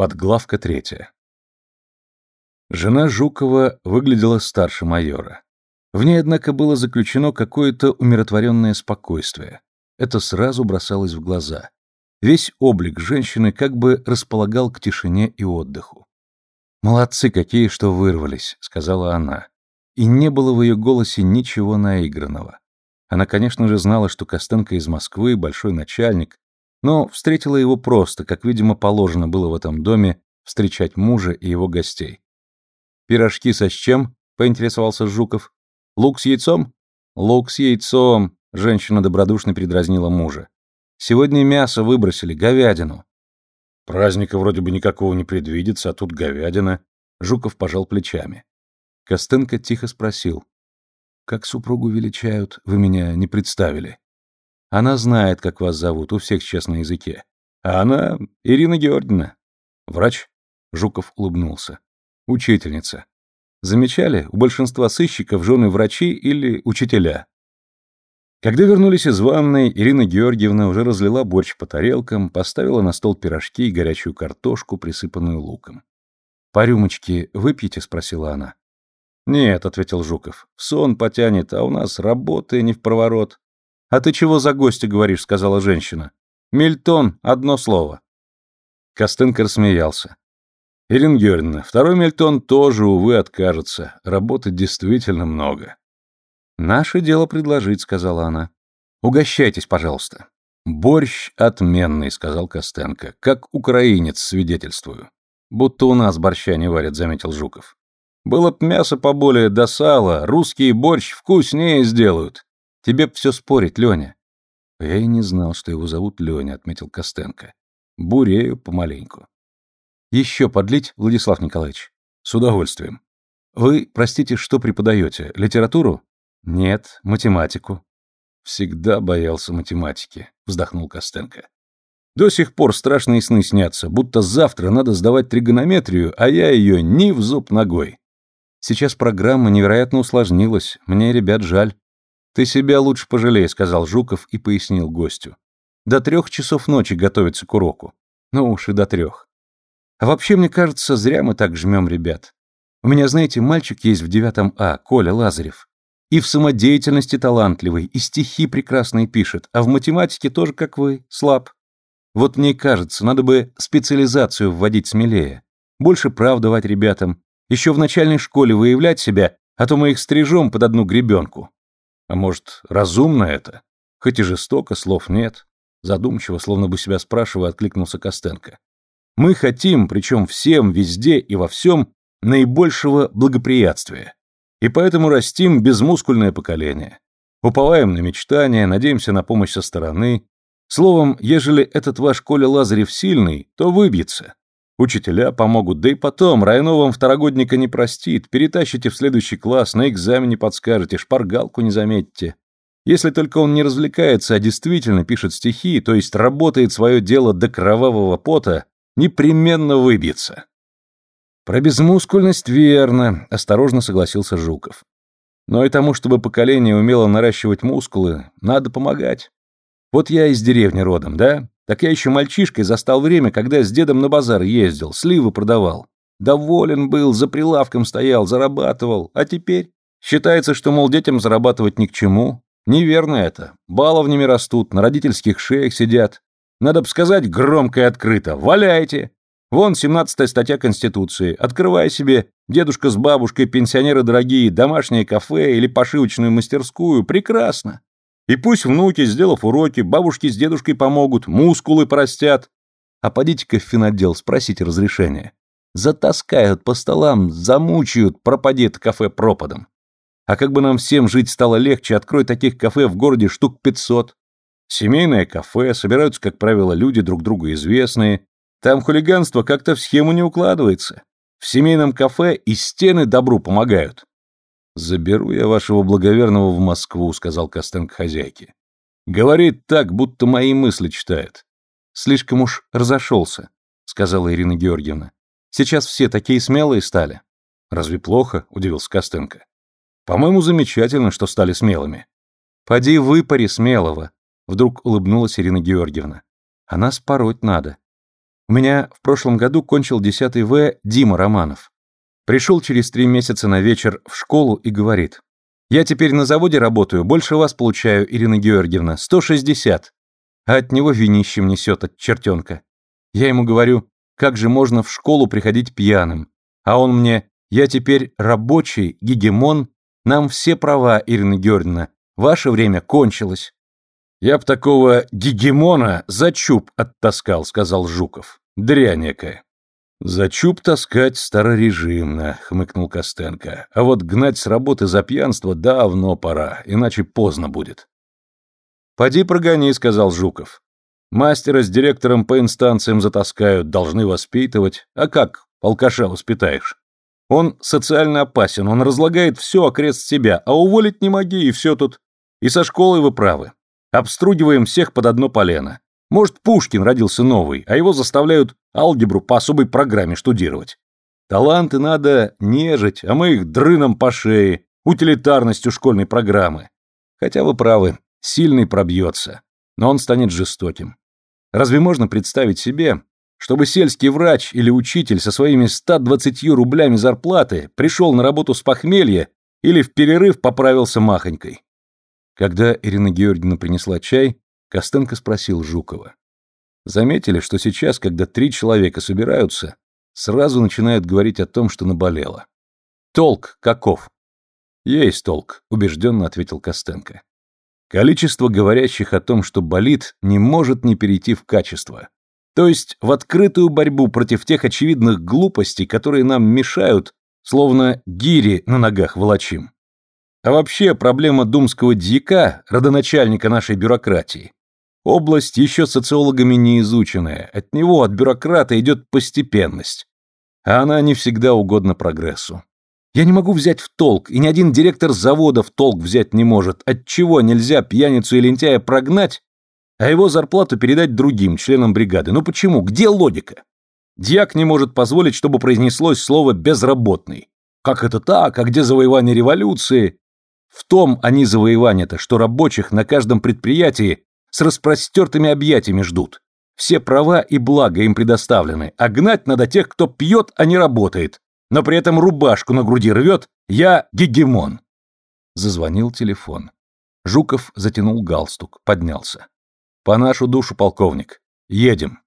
Подглавка третья. Жена Жукова выглядела старше майора. В ней, однако, было заключено какое-то умиротворенное спокойствие. Это сразу бросалось в глаза. Весь облик женщины как бы располагал к тишине и отдыху. «Молодцы какие, что вырвались», — сказала она. И не было в ее голосе ничего наигранного. Она, конечно же, знала, что Костенко из Москвы, большой начальник, но встретила его просто, как, видимо, положено было в этом доме встречать мужа и его гостей. «Пирожки со с чем?» — поинтересовался Жуков. «Лук с яйцом?» «Лук с яйцом», — женщина добродушно передразнила мужа. «Сегодня мясо выбросили, говядину». «Праздника вроде бы никакого не предвидится, а тут говядина». Жуков пожал плечами. Костенко тихо спросил. «Как супругу величают, вы меня не представили?» Она знает, как вас зовут, у всех сейчас на языке. А она Ирина Георгиевна. Врач? Жуков улыбнулся. Учительница. Замечали, у большинства сыщиков жены врачи или учителя. Когда вернулись из ванной, Ирина Георгиевна уже разлила борщ по тарелкам, поставила на стол пирожки и горячую картошку, присыпанную луком. «По рюмочке выпьете?» — спросила она. «Нет», — ответил Жуков, — «сон потянет, а у нас работы не в проворот. «А ты чего за гостя говоришь?» — сказала женщина. «Мильтон, одно слово». Костенко рассмеялся. «Ирина Георгиевна, второй Мильтон тоже, увы, откажется. Работы действительно много». «Наше дело предложить», — сказала она. «Угощайтесь, пожалуйста». «Борщ отменный», — сказал Костенко. «Как украинец, свидетельствую». «Будто у нас борща не варят», — заметил Жуков. «Было б мясо поболее до сала, русский борщ вкуснее сделают. Тебе б все спорить, Леня. Я и не знал, что его зовут Леня, отметил Костенко. Бурею помаленьку. Еще подлить, Владислав Николаевич? С удовольствием. Вы, простите, что преподаете? Литературу? Нет, математику. Всегда боялся математики, вздохнул Костенко. До сих пор страшные сны снятся, будто завтра надо сдавать тригонометрию, а я ее ни в зуб ногой. Сейчас программа невероятно усложнилась, мне ребят жаль. «Ты себя лучше пожалей», — сказал Жуков и пояснил гостю. «До трех часов ночи готовится к уроку. Ну уж и до трех. А вообще, мне кажется, зря мы так жмем ребят. У меня, знаете, мальчик есть в девятом А, Коля Лазарев. И в самодеятельности талантливый, и стихи прекрасные пишет, а в математике тоже, как вы, слаб. Вот мне кажется, надо бы специализацию вводить смелее. Больше прав давать ребятам. Еще в начальной школе выявлять себя, а то мы их стрижем под одну гребенку. А может, разумно это? Хоть и жестоко, слов нет. Задумчиво, словно бы себя спрашивая, откликнулся Костенко. Мы хотим, причем всем, везде и во всем, наибольшего благоприятствия. И поэтому растим безмускульное поколение. Уповаем на мечтания, надеемся на помощь со стороны. Словом, ежели этот ваш Коля Лазарев сильный, то выбьется. Учителя помогут, да и потом, Райно вам второгодника не простит, перетащите в следующий класс, на экзамене подскажете, шпаргалку не заметите. Если только он не развлекается, а действительно пишет стихи, то есть работает свое дело до кровавого пота, непременно выбьется. Про безмускульность верно, осторожно согласился Жуков. Но и тому, чтобы поколение умело наращивать мускулы, надо помогать. Вот я из деревни родом, да? Так я еще мальчишкой застал время, когда с дедом на базар ездил, сливы продавал. Доволен был, за прилавком стоял, зарабатывал. А теперь? Считается, что, мол, детям зарабатывать ни к чему. Неверно это. Баловнями растут, на родительских шеях сидят. Надо бы сказать громко и открыто. Валяйте! Вон 17 статья Конституции. Открывай себе, дедушка с бабушкой, пенсионеры дорогие, домашнее кафе или пошивочную мастерскую. Прекрасно. И пусть внуки, сделав уроки, бабушки с дедушкой помогут, мускулы простят. А подите-ка в финотдел, спросите разрешения. Затаскают по столам, замучают, пропадет кафе пропадом. А как бы нам всем жить стало легче, открой таких кафе в городе штук пятьсот. Семейное кафе, собираются, как правило, люди друг другу известные. Там хулиганство как-то в схему не укладывается. В семейном кафе и стены добру помогают. «Заберу я вашего благоверного в Москву», — сказал Костенко хозяйке. «Говорит так, будто мои мысли читает». «Слишком уж разошелся», — сказала Ирина Георгиевна. «Сейчас все такие смелые стали». «Разве плохо?» — удивился Костенко. «По-моему, замечательно, что стали смелыми». «Поди выпари смелого», — вдруг улыбнулась Ирина Георгиевна. «А нас пороть надо». У меня в прошлом году кончил 10 В Дима Романов. Пришел через три месяца на вечер в школу и говорит. «Я теперь на заводе работаю, больше вас получаю, Ирина Георгиевна, 160. А от него винищем несет от чертенка. Я ему говорю, как же можно в школу приходить пьяным? А он мне, я теперь рабочий, гегемон, нам все права, Ирина Георгиевна, ваше время кончилось. Я б такого гегемона за чуб оттаскал, сказал Жуков. Дрянь некая. За чуб таскать старорежимно, хмыкнул Костенко. А вот гнать с работы за пьянство давно пора, иначе поздно будет. Поди прогони, сказал Жуков. Мастера с директором по инстанциям затаскают, должны воспитывать. А как алкаша воспитаешь? Он социально опасен, он разлагает все окрест себя, а уволить не моги, и все тут. И со школой вы правы. Обстругиваем всех под одно полено. Может, Пушкин родился новый, а его заставляют алгебру по особой программе штудировать. Таланты надо нежить, а мы их дрыном по шее, утилитарностью школьной программы. Хотя вы правы, сильный пробьется, но он станет жестоким. Разве можно представить себе, чтобы сельский врач или учитель со своими 120 рублями зарплаты пришел на работу с похмелья или в перерыв поправился махонькой? Когда Ирина Георгиевна принесла чай, Костенко спросил Жукова. Заметили, что сейчас, когда три человека собираются, сразу начинают говорить о том, что наболело. Толк каков? Есть толк, убежденно ответил Костенко. Количество говорящих о том, что болит, не может не перейти в качество. То есть в открытую борьбу против тех очевидных глупостей, которые нам мешают, словно гири на ногах волочим. А вообще проблема думского дьяка, родоначальника нашей бюрократии, область еще социологами не изученная, от него, от бюрократа идет постепенность. А она не всегда угодна прогрессу. Я не могу взять в толк, и ни один директор завода в толк взять не может, от чего нельзя пьяницу и лентяя прогнать, а его зарплату передать другим членам бригады. Ну почему? Где логика? Дьяк не может позволить, чтобы произнеслось слово «безработный». Как это так? А где завоевание революции? В том они завоевания-то, что рабочих на каждом предприятии с распростертыми объятиями ждут. Все права и блага им предоставлены, а гнать надо тех, кто пьет, а не работает но при этом рубашку на груди рвет, я гегемон. Зазвонил телефон. Жуков затянул галстук, поднялся. По нашу душу, полковник. Едем.